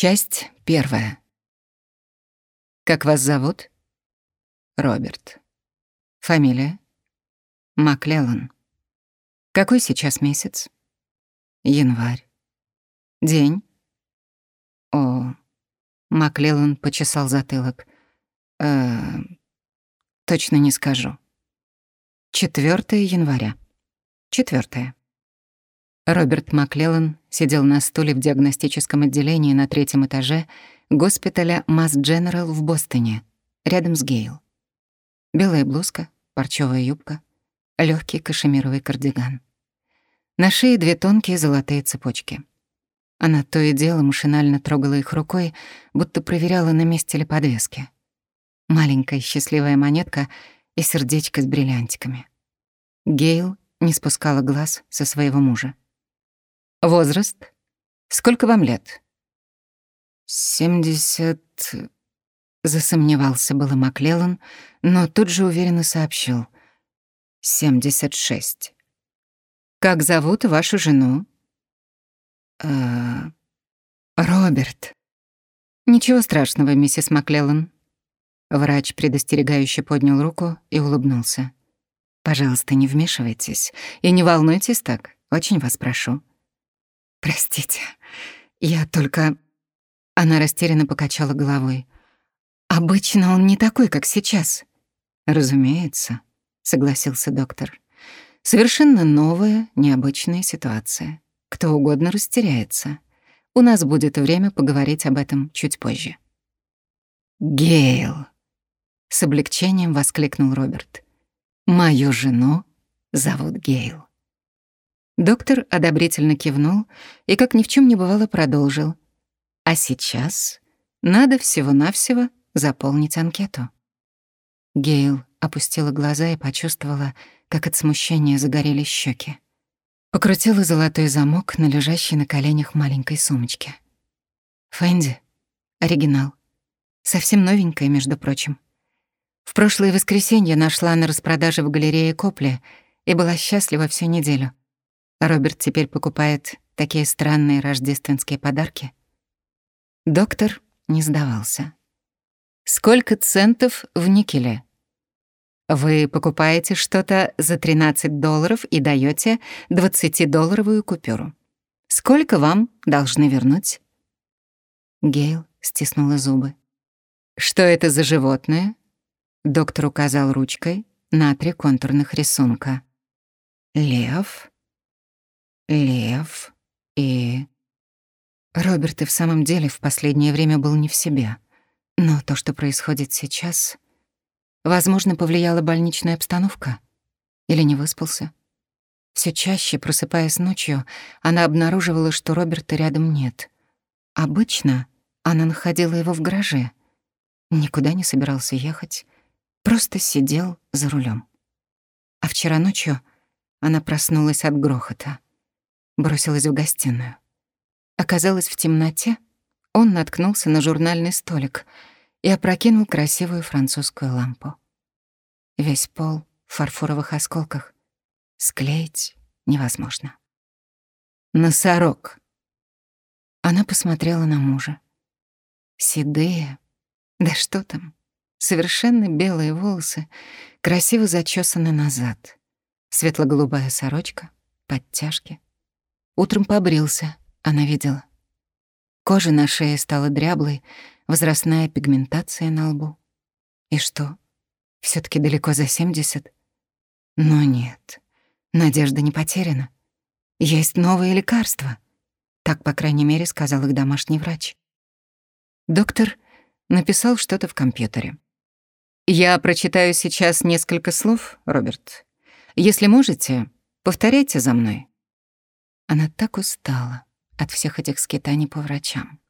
Часть первая. Как вас зовут? Роберт. Фамилия? Маклеллан. Какой сейчас месяц? Январь. День? О, Маклеллан почесал затылок. Э, точно не скажу. 4 января. Четвертое. Роберт Маклеллан сидел на стуле в диагностическом отделении на третьем этаже госпиталя Масс Дженерал в Бостоне, рядом с Гейл. Белая блузка, парчевая юбка, легкий кашемировый кардиган. На шее две тонкие золотые цепочки. Она то и дело машинально трогала их рукой, будто проверяла, на месте ли подвески. Маленькая счастливая монетка и сердечко с бриллиантиками. Гейл не спускала глаз со своего мужа. Возраст? Сколько вам лет? Семьдесят... Засомневался было Маклеллан, но тут же уверенно сообщил. Семьдесят шесть. Как зовут вашу жену? Э, Роберт. Ничего страшного, миссис Маклеллан. Врач предостерегающе поднял руку и улыбнулся. Пожалуйста, не вмешивайтесь и не волнуйтесь так, очень вас прошу. «Простите, я только...» Она растерянно покачала головой. «Обычно он не такой, как сейчас». «Разумеется», — согласился доктор. «Совершенно новая, необычная ситуация. Кто угодно растеряется. У нас будет время поговорить об этом чуть позже». «Гейл!» — с облегчением воскликнул Роберт. «Мою жену зовут Гейл». Доктор одобрительно кивнул и, как ни в чем не бывало, продолжил. «А сейчас надо всего-навсего заполнить анкету». Гейл опустила глаза и почувствовала, как от смущения загорелись щеки. Покрутила золотой замок на лежащей на коленях маленькой сумочке. «Фэнди. Оригинал. Совсем новенькая, между прочим. В прошлое воскресенье нашла на распродаже в галерее Копли и была счастлива всю неделю. Роберт теперь покупает такие странные рождественские подарки. Доктор не сдавался. Сколько центов в никеле? Вы покупаете что-то за 13 долларов и даёте 20-долларовую купюру. Сколько вам должны вернуть? Гейл стиснула зубы. Что это за животное? Доктор указал ручкой на три контурных рисунка. Лев, Лев и... Роберт и в самом деле в последнее время был не в себе. Но то, что происходит сейчас... Возможно, повлияла больничная обстановка. Или не выспался. Все чаще, просыпаясь ночью, она обнаруживала, что Роберта рядом нет. Обычно она находила его в гараже. Никуда не собирался ехать. Просто сидел за рулем. А вчера ночью она проснулась от грохота бросилась в гостиную. Оказалось, в темноте он наткнулся на журнальный столик и опрокинул красивую французскую лампу. Весь пол в фарфоровых осколках. Склеить невозможно. Носорог. Она посмотрела на мужа. Седые, да что там, совершенно белые волосы, красиво зачесаны назад. Светло-голубая сорочка, подтяжки — Утром побрился, она видела. Кожа на шее стала дряблой, возрастная пигментация на лбу. И что, все таки далеко за 70? Но нет, надежда не потеряна. Есть новые лекарства. Так, по крайней мере, сказал их домашний врач. Доктор написал что-то в компьютере. Я прочитаю сейчас несколько слов, Роберт. Если можете, повторяйте за мной. Она так устала от всех этих скитаний по врачам.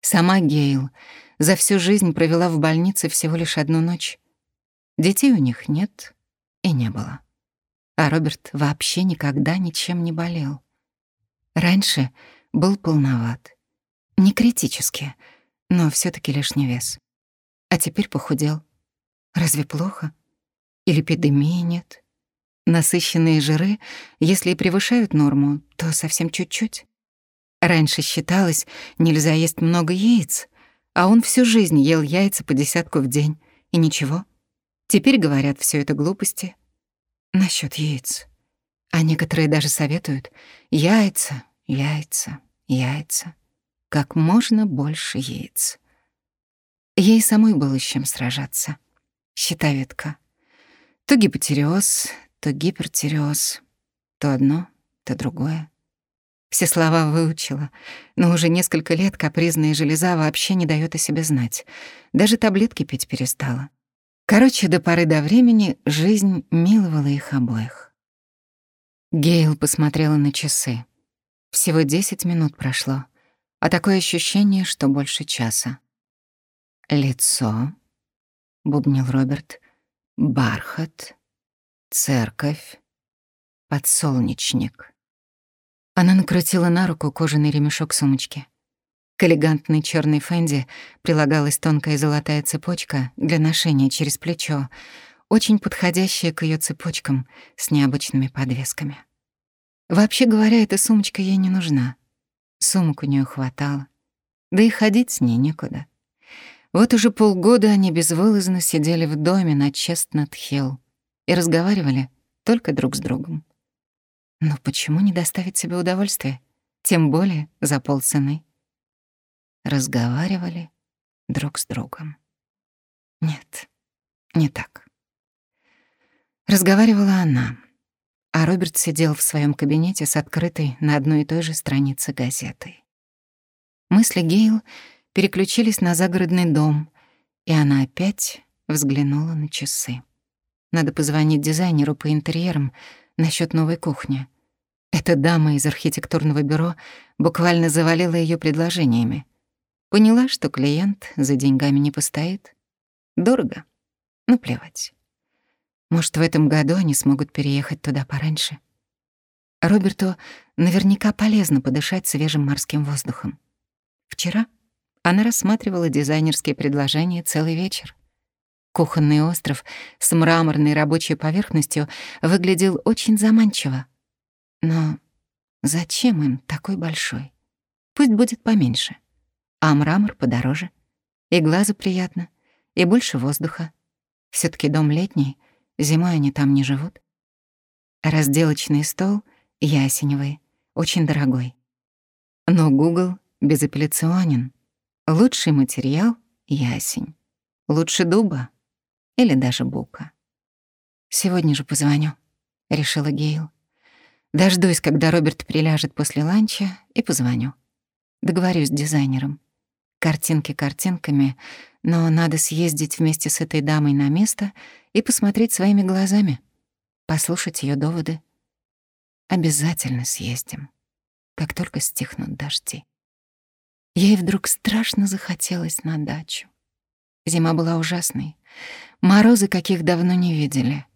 Сама Гейл за всю жизнь провела в больнице всего лишь одну ночь. Детей у них нет и не было. А Роберт вообще никогда ничем не болел. Раньше был полноват. Не критически, но все таки лишний вес. А теперь похудел. Разве плохо? Или эпидемии нет? Насыщенные жиры, если и превышают норму, то совсем чуть-чуть. Раньше считалось, нельзя есть много яиц, а он всю жизнь ел яйца по десятку в день, и ничего. Теперь говорят, все это глупости. Насчет яиц. А некоторые даже советуют яйца, яйца, яйца. Как можно больше яиц. Ей самой было с чем сражаться. Щитовидка. То гипотереоз, то гипертиреоз. То одно, то другое. Все слова выучила, но уже несколько лет капризная железа вообще не даёт о себе знать. Даже таблетки пить перестала. Короче, до поры до времени жизнь миловала их обоих. Гейл посмотрела на часы. Всего десять минут прошло, а такое ощущение, что больше часа. «Лицо», — бубнил Роберт, — «бархат, церковь, подсолнечник». Она накрутила на руку кожаный ремешок сумочки. К элегантной черной фенди прилагалась тонкая золотая цепочка для ношения через плечо, очень подходящая к ее цепочкам с необычными подвесками. Вообще говоря, эта сумочка ей не нужна. Сумок у нее хватало. Да и ходить с ней некуда. Вот уже полгода они безвылазно сидели в доме на Честнат-Хилл и разговаривали только друг с другом. Но почему не доставить себе удовольствие? Тем более за полцены. Разговаривали друг с другом. Нет, не так. Разговаривала она, а Роберт сидел в своем кабинете с открытой на одной и той же странице газетой. Мысли Гейл переключились на загородный дом, и она опять взглянула на часы. Надо позвонить дизайнеру по интерьерам, насчет новой кухни. Эта дама из архитектурного бюро буквально завалила ее предложениями. Поняла, что клиент за деньгами не постоит. Дорого. Ну, плевать. Может, в этом году они смогут переехать туда пораньше. Роберту наверняка полезно подышать свежим морским воздухом. Вчера она рассматривала дизайнерские предложения целый вечер. Кухонный остров с мраморной рабочей поверхностью выглядел очень заманчиво. Но зачем им такой большой? Пусть будет поменьше. А мрамор подороже. И глазу приятно, и больше воздуха. все таки дом летний, зимой они там не живут. Разделочный стол ясеневый, очень дорогой. Но Google безапелляционен. Лучший материал — ясень. Лучше дуба или даже бука. «Сегодня же позвоню», — решила Гейл. «Дождусь, когда Роберт приляжет после ланча, и позвоню. Договорюсь с дизайнером. Картинки картинками, но надо съездить вместе с этой дамой на место и посмотреть своими глазами, послушать ее доводы. Обязательно съездим, как только стихнут дожди». Ей вдруг страшно захотелось на дачу. Зима была ужасной. Морозы, каких давно не видели.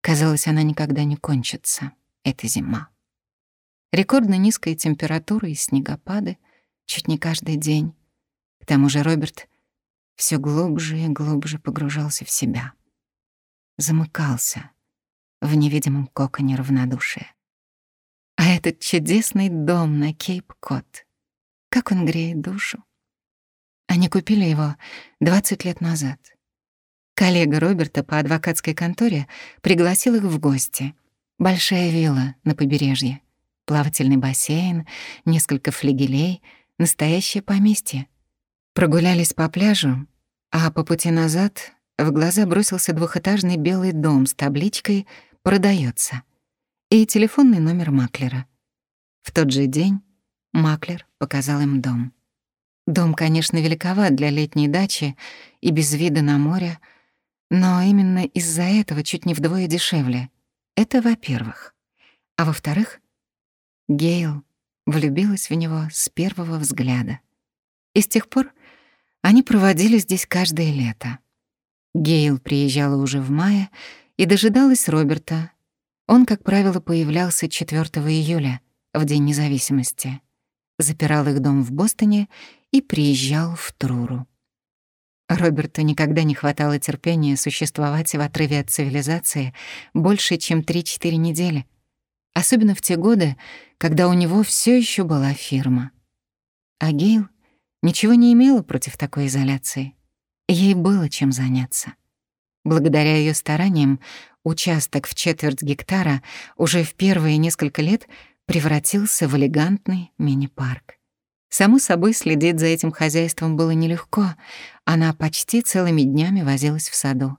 Казалось, она никогда не кончится, эта зима. Рекордно низкая температура и снегопады чуть не каждый день. К тому же Роберт все глубже и глубже погружался в себя. Замыкался в невидимом коконе равнодушия. А этот чудесный дом на Кейп-Кот — как он греет душу. Они купили его 20 лет назад. Коллега Роберта по адвокатской конторе пригласил их в гости. Большая вилла на побережье, плавательный бассейн, несколько флигелей, настоящее поместье. Прогулялись по пляжу, а по пути назад в глаза бросился двухэтажный белый дом с табличкой «Продается» и телефонный номер маклера. В тот же день Маклер показал им дом. Дом, конечно, великоват для летней дачи и без вида на море, но именно из-за этого чуть не вдвое дешевле. Это во-первых. А во-вторых, Гейл влюбилась в него с первого взгляда. И с тех пор они проводили здесь каждое лето. Гейл приезжала уже в мае и дожидалась Роберта. Он, как правило, появлялся 4 июля, в День независимости запирал их дом в Бостоне и приезжал в Труру. Роберту никогда не хватало терпения существовать в отрыве от цивилизации больше, чем 3-4 недели, особенно в те годы, когда у него все еще была фирма. А Гейл ничего не имела против такой изоляции. Ей было чем заняться. Благодаря ее стараниям участок в четверть гектара уже в первые несколько лет превратился в элегантный мини-парк. Само собой, следить за этим хозяйством было нелегко. Она почти целыми днями возилась в саду.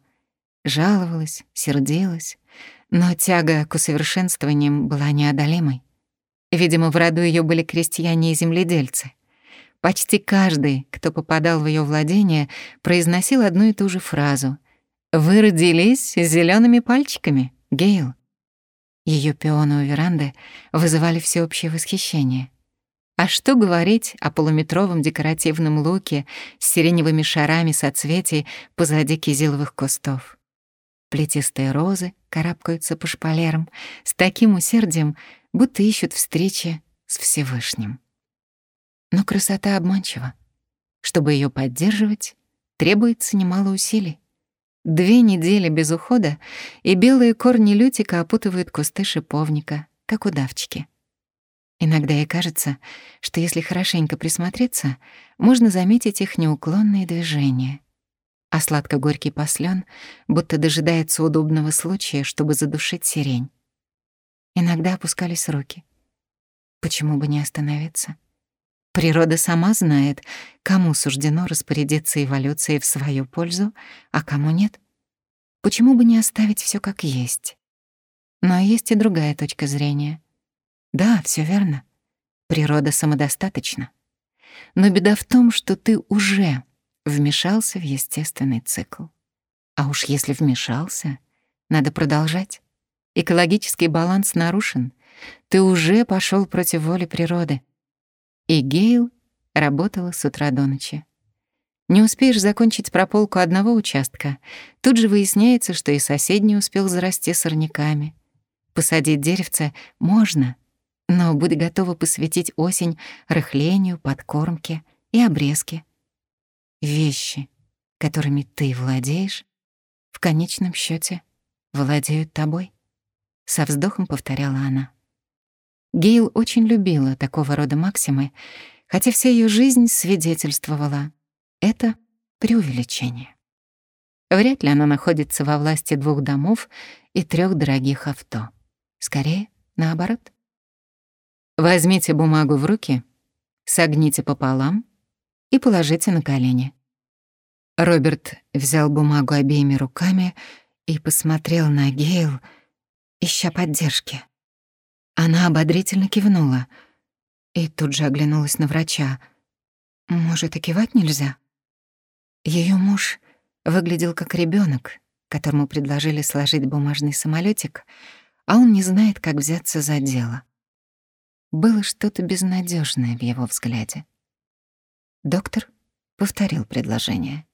Жаловалась, сердилась, но тяга к усовершенствованиям была неодолимой. Видимо, в роду ее были крестьяне и земледельцы. Почти каждый, кто попадал в ее владение, произносил одну и ту же фразу. «Вы родились с зелеными пальчиками, Гейл». Ее пионы у веранды вызывали всеобщее восхищение. А что говорить о полуметровом декоративном луке с сиреневыми шарами соцветий позади кизиловых кустов? Плетистые розы карабкаются по шпалерам с таким усердием, будто ищут встречи с Всевышним. Но красота обманчива. Чтобы ее поддерживать, требуется немало усилий. Две недели без ухода, и белые корни лютика опутывают кусты шиповника, как удавчики. Иногда ей кажется, что если хорошенько присмотреться, можно заметить их неуклонные движения. А сладко-горький послен будто дожидается удобного случая, чтобы задушить сирень. Иногда опускались руки. Почему бы не остановиться? Природа сама знает, кому суждено распорядиться эволюцией в свою пользу, а кому нет. Почему бы не оставить все как есть? Но есть и другая точка зрения. Да, все верно. Природа самодостаточна. Но беда в том, что ты уже вмешался в естественный цикл. А уж если вмешался, надо продолжать. Экологический баланс нарушен. Ты уже пошел против воли природы. И Гейл работала с утра до ночи. Не успеешь закончить прополку одного участка, тут же выясняется, что и соседний успел зарасти сорняками. Посадить деревце можно, но будь готова посвятить осень рыхлению, подкормке и обрезке. Вещи, которыми ты владеешь, в конечном счете владеют тобой со вздохом повторяла она. Гейл очень любила такого рода максимы, хотя вся ее жизнь свидетельствовала. Это преувеличение. Вряд ли она находится во власти двух домов и трех дорогих авто. Скорее, наоборот. Возьмите бумагу в руки, согните пополам и положите на колени. Роберт взял бумагу обеими руками и посмотрел на Гейл, ища поддержки. Она ободрительно кивнула и тут же оглянулась на врача. Может, и кивать нельзя? Ее муж выглядел как ребенок, которому предложили сложить бумажный самолетик, а он не знает, как взяться за дело. Было что-то безнадежное в его взгляде. Доктор повторил предложение.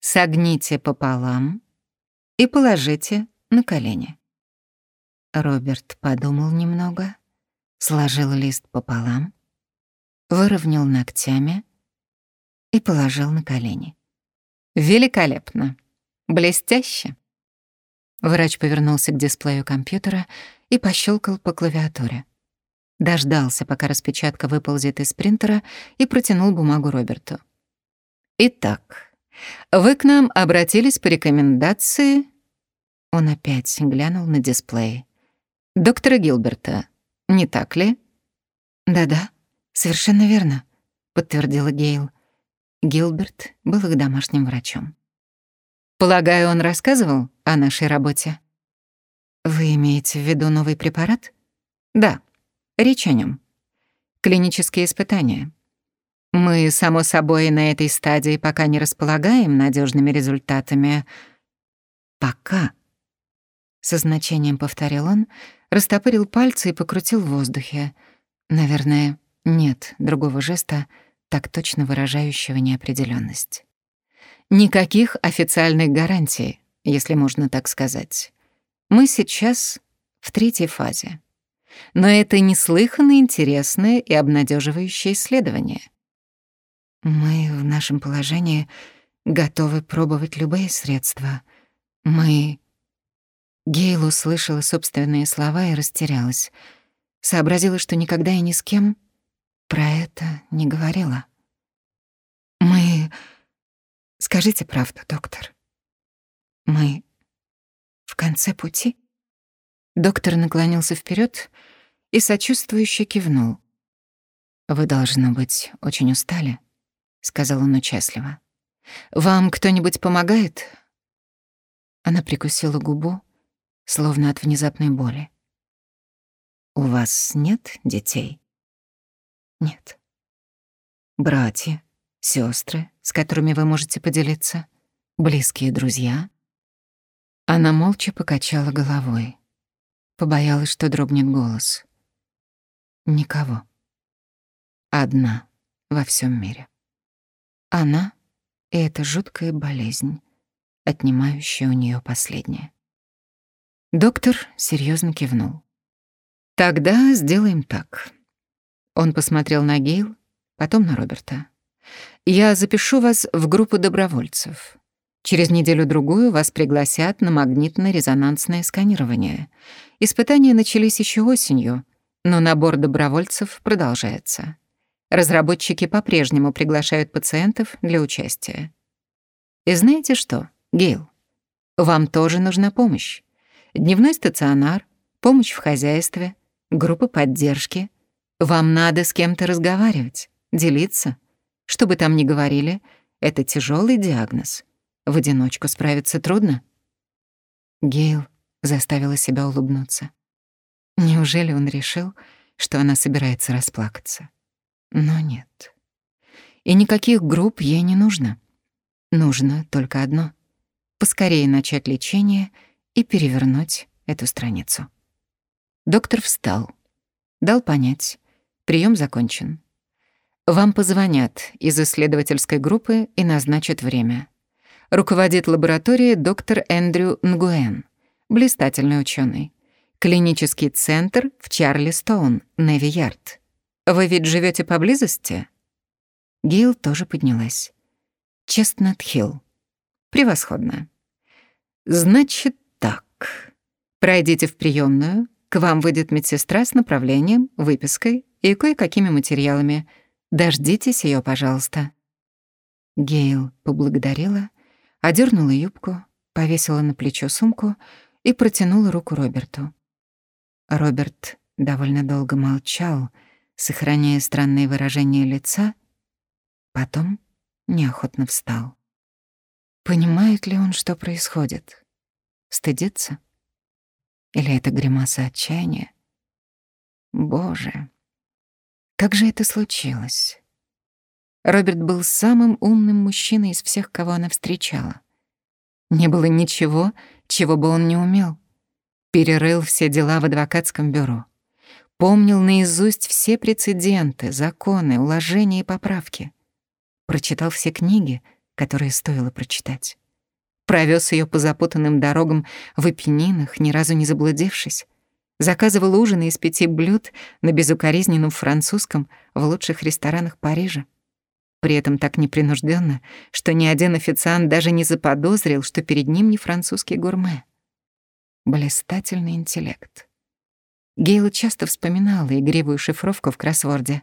«Согните пополам и положите на колени». Роберт подумал немного, сложил лист пополам, выровнял ногтями и положил на колени. «Великолепно! Блестяще!» Врач повернулся к дисплею компьютера и пощелкал по клавиатуре. Дождался, пока распечатка выползет из принтера, и протянул бумагу Роберту. «Итак, вы к нам обратились по рекомендации...» Он опять глянул на дисплей доктора Гилберта, не так ли?» «Да-да, совершенно верно», — подтвердила Гейл. Гилберт был их домашним врачом. «Полагаю, он рассказывал о нашей работе?» «Вы имеете в виду новый препарат?» «Да, речь о нем. Клинические испытания. Мы, само собой, на этой стадии пока не располагаем надежными результатами. Пока», — со значением повторил он, растопырил пальцы и покрутил в воздухе. Наверное, нет другого жеста, так точно выражающего неопределенность. Никаких официальных гарантий, если можно так сказать. Мы сейчас в третьей фазе. Но это неслыханно интересное и обнадеживающее исследование. Мы в нашем положении готовы пробовать любые средства. Мы Гейл услышала собственные слова и растерялась. Сообразила, что никогда и ни с кем про это не говорила. Мы... Скажите правду, доктор. Мы в конце пути? Доктор наклонился вперед и сочувствующе кивнул. «Вы, должно быть, очень устали», — сказал он участливо. «Вам кто-нибудь помогает?» Она прикусила губу, словно от внезапной боли. «У вас нет детей?» «Нет». «Братья, сестры, с которыми вы можете поделиться? Близкие друзья?» Она молча покачала головой. Побоялась, что дрогнет голос. Никого. Одна во всем мире. Она и эта жуткая болезнь, отнимающая у нее последнее. Доктор серьезно кивнул. «Тогда сделаем так». Он посмотрел на Гейл, потом на Роберта. «Я запишу вас в группу добровольцев. Через неделю-другую вас пригласят на магнитно-резонансное сканирование. Испытания начались еще осенью, но набор добровольцев продолжается. Разработчики по-прежнему приглашают пациентов для участия. И знаете что, Гейл? Вам тоже нужна помощь. Дневной стационар, помощь в хозяйстве, группа поддержки. Вам надо с кем-то разговаривать, делиться. Что бы там ни говорили, это тяжелый диагноз. В одиночку справиться трудно. Гейл заставила себя улыбнуться. Неужели он решил, что она собирается расплакаться? Но нет. И никаких групп ей не нужно. Нужно только одно — поскорее начать лечение и перевернуть эту страницу. Доктор встал, дал понять, прием закончен. Вам позвонят из исследовательской группы и назначат время. Руководит лабораторией доктор Эндрю Нгуэн, блистательный ученый. Клинический центр в Чарлистоун, Неви-Ярд. Вы ведь живете поблизости? Гейл тоже поднялась. Честнат-Хилл. Превосходно. Значит так. Пройдите в приемную, к вам выйдет медсестра с направлением, выпиской и кое-какими материалами. Дождитесь ее, пожалуйста. Гейл поблагодарила, одернула юбку, повесила на плечо сумку и протянула руку Роберту. Роберт довольно долго молчал, сохраняя странное выражение лица, потом неохотно встал. Понимает ли он, что происходит? Стыдится? Или это гримаса отчаяния? Боже, как же это случилось? Роберт был самым умным мужчиной из всех, кого она встречала. Не было ничего, чего бы он не умел. Перерыл все дела в адвокатском бюро, помнил наизусть все прецеденты, законы, уложения и поправки, прочитал все книги, которые стоило прочитать, провез ее по запутанным дорогам в Эпенинах, ни разу не заблудившись, заказывал ужины из пяти блюд на безукоризненном французском в лучших ресторанах Парижа. При этом так непринужденно, что ни один официант даже не заподозрил, что перед ним не французский гурме блистательный интеллект. Гейла часто вспоминала игривую шифровку в кроссворде.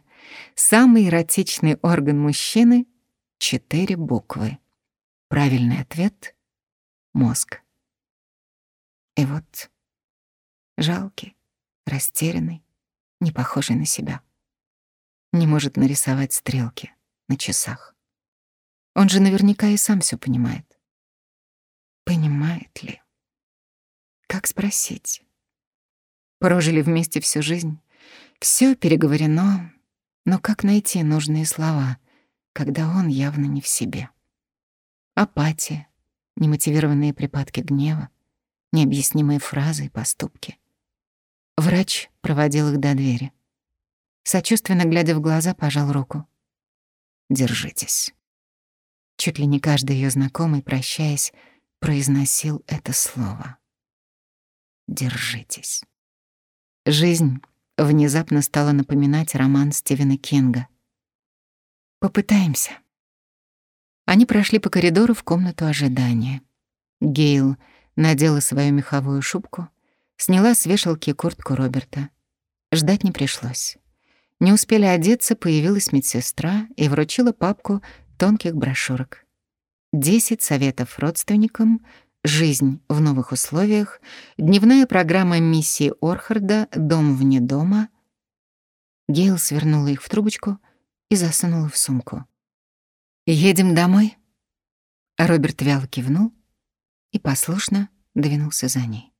Самый эротичный орган мужчины — четыре буквы. Правильный ответ — мозг. И вот жалкий, растерянный, не похожий на себя. Не может нарисовать стрелки на часах. Он же наверняка и сам все понимает. Понимает ли? Как спросить? Прожили вместе всю жизнь. Все переговорено, но как найти нужные слова, когда он явно не в себе? Апатия, немотивированные припадки гнева, необъяснимые фразы и поступки. Врач проводил их до двери. Сочувственно глядя в глаза, пожал руку. «Держитесь». Чуть ли не каждый ее знакомый, прощаясь, произносил это слово держитесь. Жизнь внезапно стала напоминать роман Стивена Кинга. Попытаемся. Они прошли по коридору в комнату ожидания. Гейл надела свою меховую шубку, сняла с вешалки куртку Роберта. Ждать не пришлось. Не успели одеться, появилась медсестра и вручила папку тонких брошюрок. Десять советов родственникам, жизнь в новых условиях, дневная программа миссии Орхарда «Дом вне дома». Гейл свернула их в трубочку и засунула в сумку. «Едем домой?» Роберт вяло кивнул и послушно двинулся за ней.